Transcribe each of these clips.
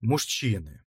Мужчины.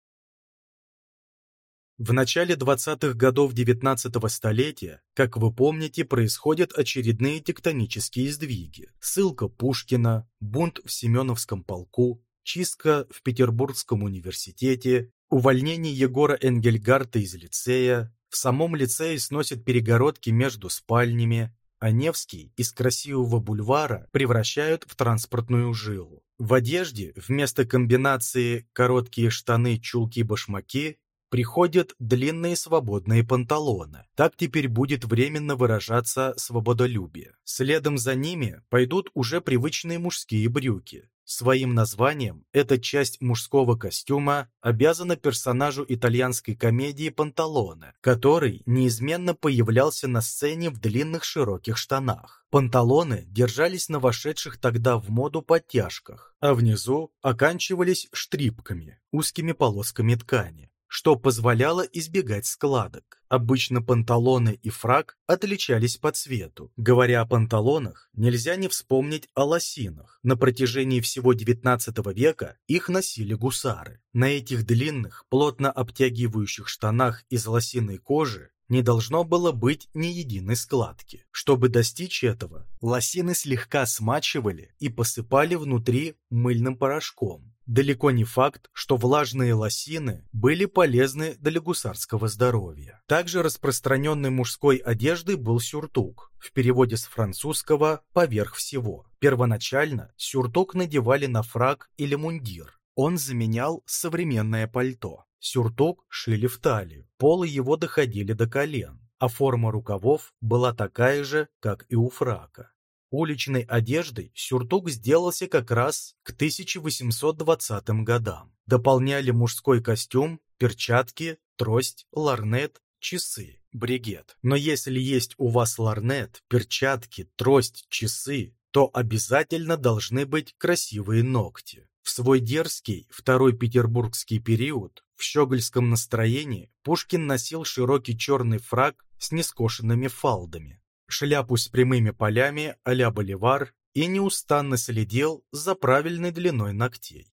В начале 20-х годов 19-го столетия, как вы помните, происходят очередные тектонические сдвиги. Ссылка Пушкина, бунт в Семеновском полку, чистка в Петербургском университете, увольнение Егора Энгельгарта из лицея, в самом лицее сносят перегородки между спальнями, а Невский из красивого бульвара превращают в транспортную жилу. В одежде вместо комбинации короткие штаны, чулки, башмаки приходят длинные свободные панталоны. Так теперь будет временно выражаться свободолюбие. Следом за ними пойдут уже привычные мужские брюки. Своим названием эта часть мужского костюма обязана персонажу итальянской комедии Панталоне, который неизменно появлялся на сцене в длинных широких штанах. Панталоны держались на вошедших тогда в моду подтяжках, а внизу оканчивались штрипками, узкими полосками ткани что позволяло избегать складок. Обычно панталоны и фрак отличались по цвету. Говоря о панталонах, нельзя не вспомнить о лосинах. На протяжении всего XIX века их носили гусары. На этих длинных, плотно обтягивающих штанах из лосиной кожи не должно было быть ни единой складки. Чтобы достичь этого, лосины слегка смачивали и посыпали внутри мыльным порошком. Далеко не факт, что влажные лосины были полезны для гусарского здоровья. Также распространенной мужской одеждой был сюртук, в переводе с французского «поверх всего». Первоначально сюртук надевали на фраг или мундир. Он заменял современное пальто. Сюртук шили в талию, полы его доходили до колен, а форма рукавов была такая же, как и у фрака. Уличной одеждой сюртук сделался как раз к 1820 годам. Дополняли мужской костюм, перчатки, трость, ларнет, часы, бригет. Но если есть у вас ларнет, перчатки, трость, часы, то обязательно должны быть красивые ногти. В свой дерзкий второй петербургский период в щегольском настроении Пушкин носил широкий черный фраг с нескошенными фалдами, шляпу с прямыми полями а-ля боливар и неустанно следил за правильной длиной ногтей.